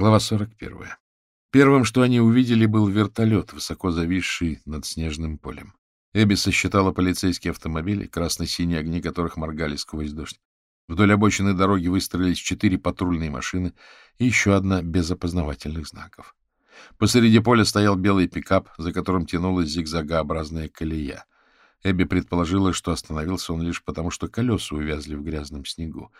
Глава 41. Первым, что они увидели, был вертолет, высоко зависший над снежным полем. Эбби сосчитала полицейские автомобили, красно-синие огни которых моргали сквозь дождь. Вдоль обочины дороги выстроились четыре патрульные машины и еще одна без опознавательных знаков. Посреди поля стоял белый пикап, за которым тянулась зигзагообразная колея. Эбби предположила, что остановился он лишь потому, что колеса увязли в грязном снегу.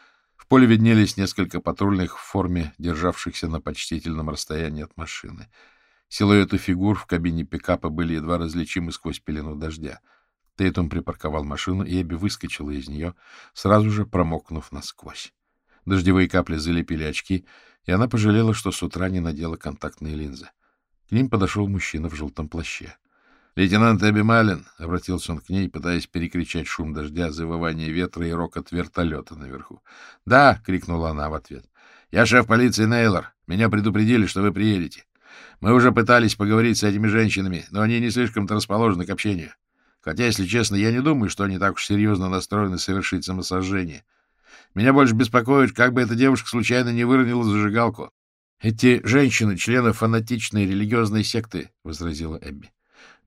В поле виднелись несколько патрульных в форме, державшихся на почтительном расстоянии от машины. Силуэты фигур в кабине пикапа были едва различимы сквозь пелену дождя. Тейтум припарковал машину, и Эбби выскочила из нее, сразу же промокнув насквозь. Дождевые капли залепили очки, и она пожалела, что с утра не надела контактные линзы. К ним подошел мужчина в желтом плаще. — Лейтенант Эбби Малин, — обратился он к ней, пытаясь перекричать шум дождя, завывание ветра и рокот вертолета наверху. — Да, — крикнула она в ответ. — Я шеф полиции Нейлор. Меня предупредили, что вы приедете. Мы уже пытались поговорить с этими женщинами, но они не слишком-то расположены к общению. Хотя, если честно, я не думаю, что они так уж серьезно настроены совершить самосожжение. Меня больше беспокоит, как бы эта девушка случайно не выронила зажигалку. — Эти женщины — члены фанатичной религиозной секты, — возразила Эбби.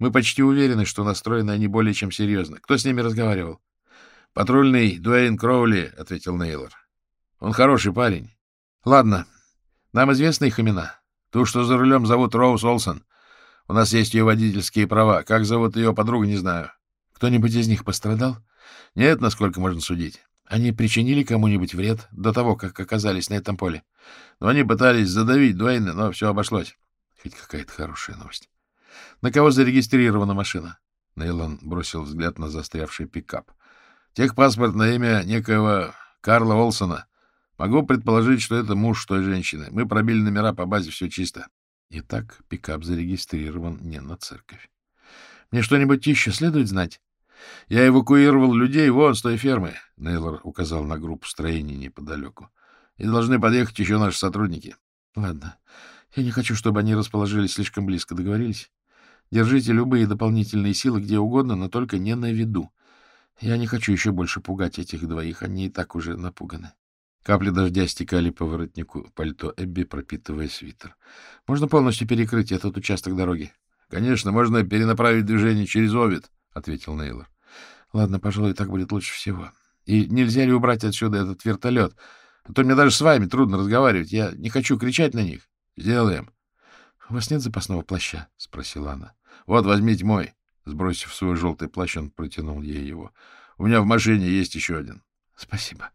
Мы почти уверены, что настроены они более чем серьезно. Кто с ними разговаривал? — Патрульный Дуэйн Кроули, — ответил Нейлор. — Он хороший парень. — Ладно. Нам известны их имена. Ту, что за рулем, зовут Роуз Олсон. У нас есть ее водительские права. Как зовут ее подругу, не знаю. Кто-нибудь из них пострадал? Нет, насколько можно судить. Они причинили кому-нибудь вред до того, как оказались на этом поле? Но они пытались задавить Дуэйна, но все обошлось. Хоть какая-то хорошая новость. На кого зарегистрирована машина? Нейлон бросил взгляд на застрявший пикап. Техпаспорт на имя некоего Карла Олсона. Могу предположить, что это муж той женщины. Мы пробили номера по базе, все чисто. Итак, пикап зарегистрирован не на церковь. Мне что-нибудь еще следует знать? Я эвакуировал людей вон с той фермы, — Нейлор указал на группу строений неподалеку. И должны подъехать еще наши сотрудники. Ладно. Я не хочу, чтобы они расположились слишком близко. Договорились? Держите любые дополнительные силы где угодно, но только не на виду. Я не хочу еще больше пугать этих двоих, они и так уже напуганы. Капли дождя стекали по воротнику пальто Эбби, пропитывая свитер. — Можно полностью перекрыть этот участок дороги? — Конечно, можно перенаправить движение через Овид, — ответил Нейлор. — Ладно, пожалуй, так будет лучше всего. И нельзя ли убрать отсюда этот вертолет? А то мне даже с вами трудно разговаривать. Я не хочу кричать на них. — Сделаем. — У вас нет запасного плаща? — спросила она. — Вот, возьмите мой. Сбросив свой желтый плащ, он протянул ей его. — У меня в машине есть еще один. — Спасибо.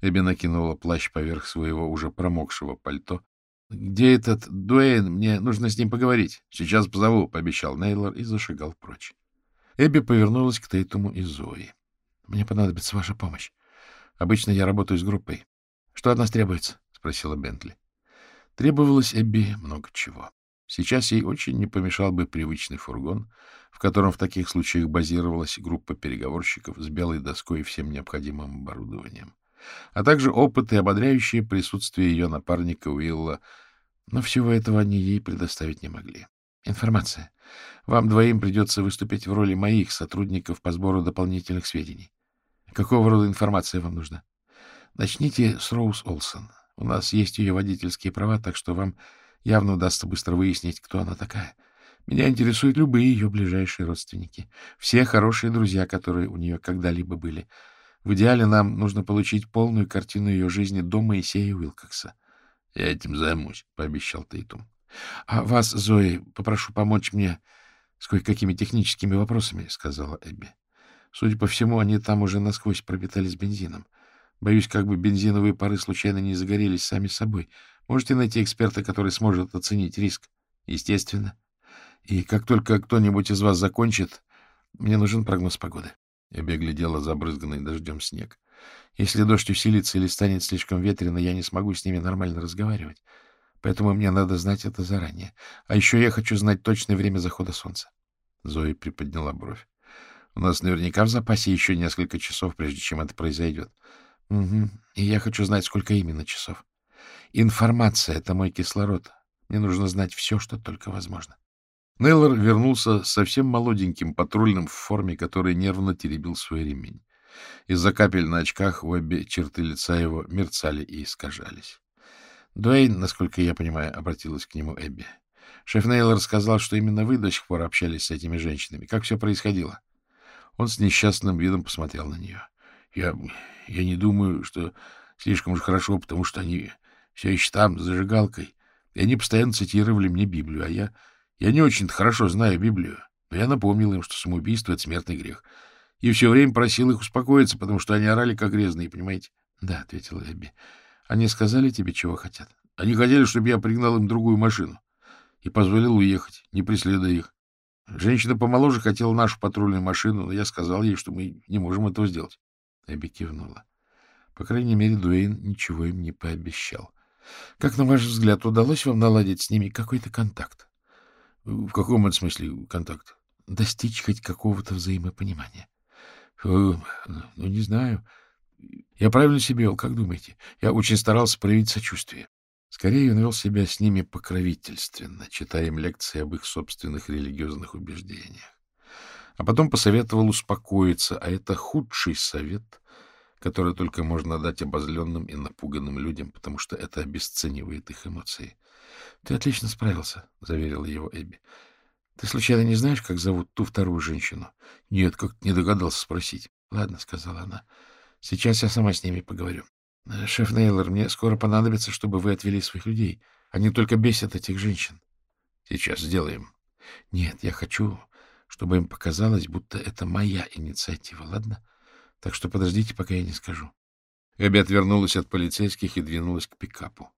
Эбби накинула плащ поверх своего уже промокшего пальто. — Где этот Дуэйн? Мне нужно с ним поговорить. — Сейчас позову, — пообещал Нейлор и зашагал прочь. Эбби повернулась к Тейтуму и Зои. — Мне понадобится ваша помощь. Обычно я работаю с группой. — Что от нас требуется? — спросила Бентли. Требовалось Эбби много чего. Сейчас ей очень не помешал бы привычный фургон, в котором в таких случаях базировалась группа переговорщиков с белой доской и всем необходимым оборудованием, а также опыт и ободряющее присутствие ее напарника Уилла, но всего этого они ей предоставить не могли. Информация. Вам двоим придется выступить в роли моих сотрудников по сбору дополнительных сведений. Какого рода информация вам нужна? Начните с Роуз Олсон. У нас есть ее водительские права, так что вам Явно удастся быстро выяснить, кто она такая. Меня интересуют любые ее ближайшие родственники. Все хорошие друзья, которые у нее когда-либо были. В идеале нам нужно получить полную картину ее жизни до Моисея Уилкокса. — Я этим займусь, — пообещал Тейтум. — А вас, Зои, попрошу помочь мне с кое-какими техническими вопросами, — сказала Эбби. Судя по всему, они там уже насквозь пропитались бензином. Боюсь, как бы бензиновые пары случайно не загорелись сами собой. Можете найти эксперта, который сможет оценить риск? Естественно. И как только кто-нибудь из вас закончит, мне нужен прогноз погоды. Я глядела забрызганный дождем снег. Если дождь усилится или станет слишком ветрено, я не смогу с ними нормально разговаривать. Поэтому мне надо знать это заранее. А еще я хочу знать точное время захода солнца. Зои приподняла бровь. У нас наверняка в запасе еще несколько часов, прежде чем это произойдет. Угу. И я хочу знать, сколько именно часов. Информация — это мой кислород. Мне нужно знать все, что только возможно. Нейлор вернулся совсем молоденьким патрульным в форме, который нервно теребил свой ремень. Из-за капель на очках обе черты лица его мерцали и искажались. — Дуэйн, насколько я понимаю, обратилась к нему Эбби. Шеф Нейлор сказал, что именно вы до сих пор общались с этими женщинами. Как все происходило? Он с несчастным видом посмотрел на нее. Я, я не думаю, что слишком уж хорошо, потому что они все еще там, с зажигалкой. И они постоянно цитировали мне Библию, а я, я не очень хорошо знаю Библию. Но я напомнил им, что самоубийство — это смертный грех. И все время просил их успокоиться, потому что они орали как резные, понимаете? — Да, — ответила Эбби. — Они сказали тебе, чего хотят? Они хотели, чтобы я пригнал им другую машину и позволил уехать, не преследуя их. Женщина помоложе хотела нашу патрульную машину, но я сказал ей, что мы не можем этого сделать. Эбби кивнула. По крайней мере, Дуэйн ничего им не пообещал. Как, на ваш взгляд, удалось вам наладить с ними какой-то контакт? В каком это смысле контакт? Достичь хоть какого-то взаимопонимания. Ну, не знаю. Я правильно себя вел, как думаете? Я очень старался проявить сочувствие. Скорее, он вел себя с ними покровительственно, читая им лекции об их собственных религиозных убеждениях. А потом посоветовал успокоиться, а это худший совет, который только можно дать обозленным и напуганным людям, потому что это обесценивает их эмоции. — Ты отлично справился, — заверила его Эбби. — Ты случайно не знаешь, как зовут ту вторую женщину? — Нет, как не догадался спросить. — Ладно, — сказала она. — Сейчас я сама с ними поговорю. — Шеф Нейлор, мне скоро понадобится, чтобы вы отвели своих людей. Они только бесят этих женщин. — Сейчас сделаем. — Нет, я хочу, чтобы им показалось, будто это моя инициатива, ладно? Так что подождите, пока я не скажу. Эбби отвернулась от полицейских и двинулась к пикапу.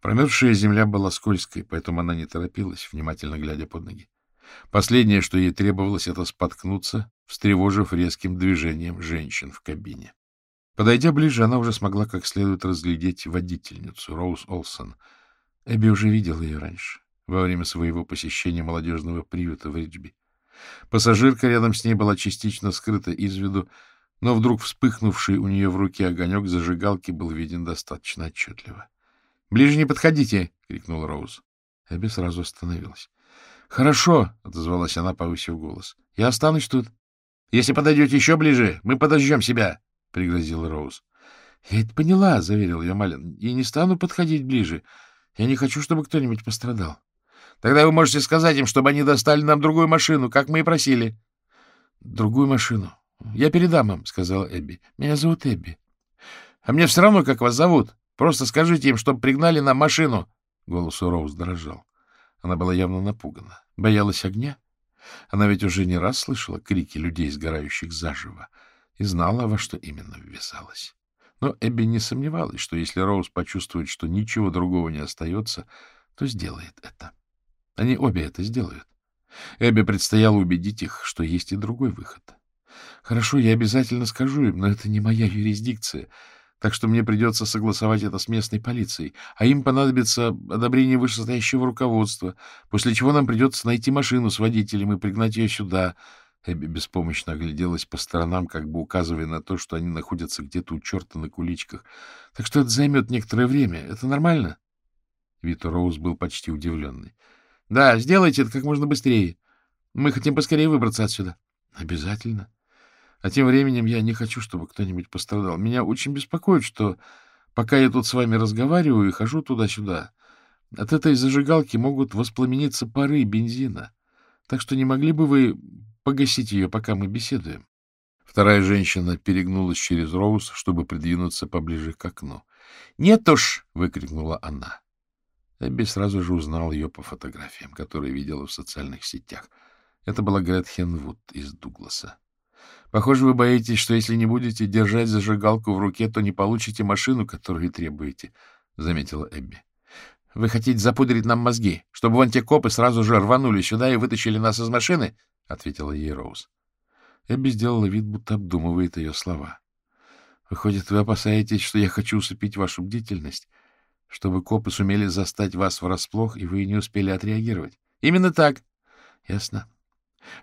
Промерзшая земля была скользкой, поэтому она не торопилась, внимательно глядя под ноги. Последнее, что ей требовалось, это споткнуться, встревожив резким движением женщин в кабине. Подойдя ближе, она уже смогла как следует разглядеть водительницу, Роуз Олсон. Эбби уже видела ее раньше, во время своего посещения молодежного приюта в Риджби. Пассажирка рядом с ней была частично скрыта из виду, но вдруг вспыхнувший у нее в руке огонек зажигалки был виден достаточно отчетливо. — Ближе не подходите! — крикнул Роуз. Эбби сразу остановилась. — Хорошо! — отозвалась она, повысив голос. — Я останусь тут. — Если подойдете еще ближе, мы подождем себя! пригрозил Роуз. — Я это поняла, — заверил ее Малин. — И не стану подходить ближе. Я не хочу, чтобы кто-нибудь пострадал. — Тогда вы можете сказать им, чтобы они достали нам другую машину, как мы и просили. — Другую машину? Я передам им, — сказала Эбби. — Меня зовут Эбби. — А мне все равно, как вас зовут. Просто скажите им, чтобы пригнали нам машину. Голос у Роуз дрожал. Она была явно напугана. Боялась огня? Она ведь уже не раз слышала крики людей, сгорающих заживо и знала, во что именно ввязалась. Но Эбби не сомневалась, что если Роуз почувствует, что ничего другого не остается, то сделает это. Они обе это сделают. Эбби предстояло убедить их, что есть и другой выход. Хорошо, я обязательно скажу им, но это не моя юрисдикция, так что мне придется согласовать это с местной полицией, а им понадобится одобрение вышестоящего руководства, после чего нам придется найти машину с водителем и пригнать ее сюда — Эбби беспомощно огляделась по сторонам, как бы указывая на то, что они находятся где-то у черта на куличках. — Так что это займет некоторое время. Это нормально? Вито Роуз был почти удивленный. — Да, сделайте это как можно быстрее. Мы хотим поскорее выбраться отсюда. — Обязательно. А тем временем я не хочу, чтобы кто-нибудь пострадал. Меня очень беспокоит, что пока я тут с вами разговариваю и хожу туда-сюда, от этой зажигалки могут воспламениться пары бензина. Так что не могли бы вы Погасить ее, пока мы беседуем. Вторая женщина перегнулась через Роуз, чтобы придвинуться поближе к окну. — Нет уж! — выкрикнула она. Эбби сразу же узнал ее по фотографиям, которые видела в социальных сетях. Это была Гретхен Вуд из Дугласа. — Похоже, вы боитесь, что если не будете держать зажигалку в руке, то не получите машину, которую требуете, — заметила Эбби. — Вы хотите запудрить нам мозги, чтобы вон те копы сразу же рванули сюда и вытащили нас из машины? — ответила ей Роуз. Эбби сделала вид, будто обдумывает ее слова. — Выходит, вы опасаетесь, что я хочу усыпить вашу бдительность, чтобы копы сумели застать вас врасплох, и вы не успели отреагировать? — Именно так. — Ясно.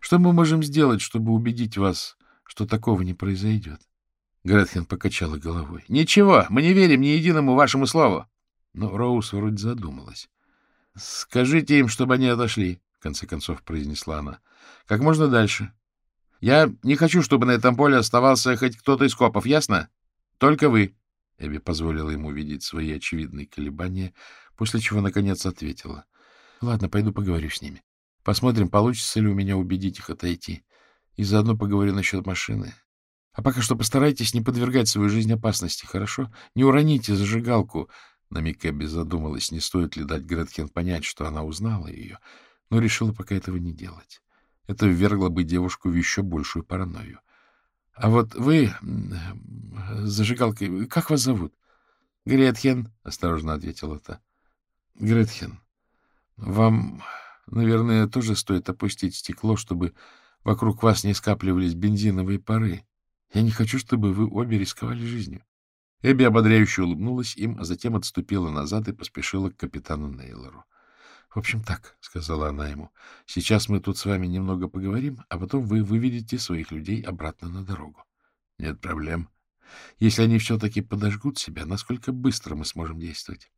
Что мы можем сделать, чтобы убедить вас, что такого не произойдет? Гретхен покачала головой. — Ничего, мы не верим ни единому вашему слову. Но Роуз вроде задумалась. — Скажите им, чтобы они отошли, — в конце концов произнесла она. Как можно дальше. Я не хочу, чтобы на этом поле оставался хоть кто-то из копов, ясно? Только вы. Эбби позволила ему видеть свои очевидные колебания, после чего, наконец, ответила. — Ладно, пойду поговорю с ними. Посмотрим, получится ли у меня убедить их отойти. И заодно поговорю насчет машины. А пока что постарайтесь не подвергать свою жизнь опасности, хорошо? Не уроните зажигалку. На миг Эбби задумалась, не стоит ли дать Гретхен понять, что она узнала ее, но решила пока этого не делать. Это ввергло бы девушку в еще большую паранойю. — А вот вы, зажигалкой, как вас зовут? — Гретхен, — осторожно ответила та. — Гретхен, вам, наверное, тоже стоит опустить стекло, чтобы вокруг вас не скапливались бензиновые пары. Я не хочу, чтобы вы обе рисковали жизнью. Эбби ободряюще улыбнулась им, а затем отступила назад и поспешила к капитану Нейлору. — В общем, так, — сказала она ему, — сейчас мы тут с вами немного поговорим, а потом вы выведете своих людей обратно на дорогу. — Нет проблем. Если они все-таки подожгут себя, насколько быстро мы сможем действовать?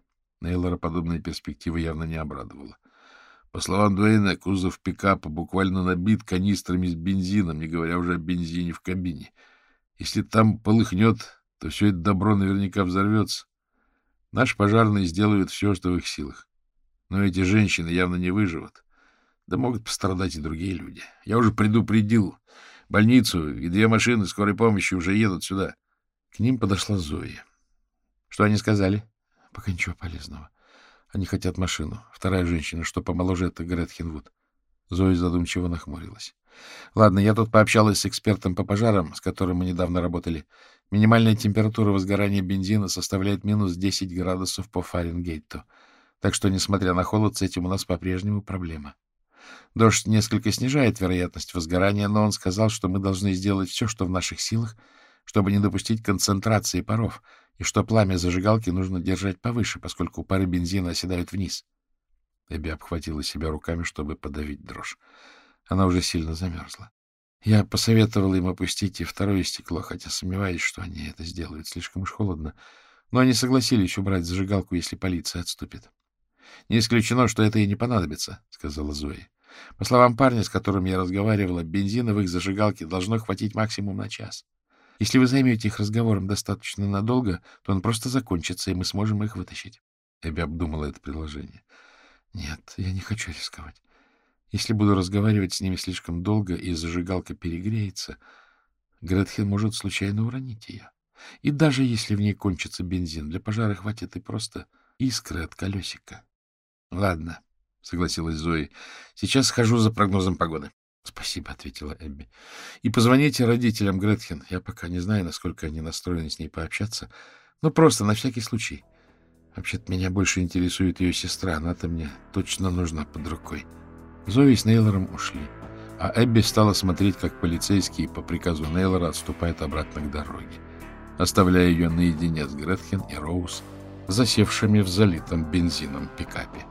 Нейлора подобная перспектива явно не обрадовала. По словам Дуэйна, кузов пикапа буквально набит канистрами с бензином, не говоря уже о бензине в кабине. Если там полыхнет, то все это добро наверняка взорвется. Наши пожарные сделают все, что в их силах. Но эти женщины явно не выживут. Да могут пострадать и другие люди. Я уже предупредил. Больницу и две машины скорой помощи уже едут сюда. К ним подошла Зоя. Что они сказали? Пока ничего полезного. Они хотят машину. Вторая женщина, что помоложе, это Гретхенвуд. Зоя задумчиво нахмурилась. Ладно, я тут пообщалась с экспертом по пожарам, с которым мы недавно работали. Минимальная температура возгорания бензина составляет минус 10 градусов по Фаренгейту. Так что, несмотря на холод, с этим у нас по-прежнему проблема. Дождь несколько снижает вероятность возгорания, но он сказал, что мы должны сделать все, что в наших силах, чтобы не допустить концентрации паров, и что пламя зажигалки нужно держать повыше, поскольку пары бензина оседают вниз. Эбби обхватила себя руками, чтобы подавить дрожь. Она уже сильно замерзла. Я посоветовал им опустить и второе стекло, хотя сомневаюсь, что они это сделают. Слишком уж холодно. Но они согласились убрать зажигалку, если полиция отступит. — Не исключено, что это и не понадобится, — сказала Зоя. По словам парня, с которым я разговаривала, бензина в их зажигалке должно хватить максимум на час. Если вы займете их разговором достаточно надолго, то он просто закончится, и мы сможем их вытащить. Эбби обдумала это предложение. Нет, я не хочу рисковать. Если буду разговаривать с ними слишком долго, и зажигалка перегреется, Гретхен может случайно уронить ее. И даже если в ней кончится бензин, для пожара хватит и просто искры от колесика. — Ладно, — согласилась Зои. — Сейчас схожу за прогнозом погоды. — Спасибо, — ответила Эбби. — И позвоните родителям Гретхен. Я пока не знаю, насколько они настроены с ней пообщаться, но просто на всякий случай. Вообще-то меня больше интересует ее сестра. Она-то мне точно нужна под рукой. Зои с Нейлором ушли, а Эбби стала смотреть, как полицейские по приказу Нейлора отступают обратно к дороге, оставляя ее наедине с Гретхен и Роуз, засевшими в залитом бензином пикапе.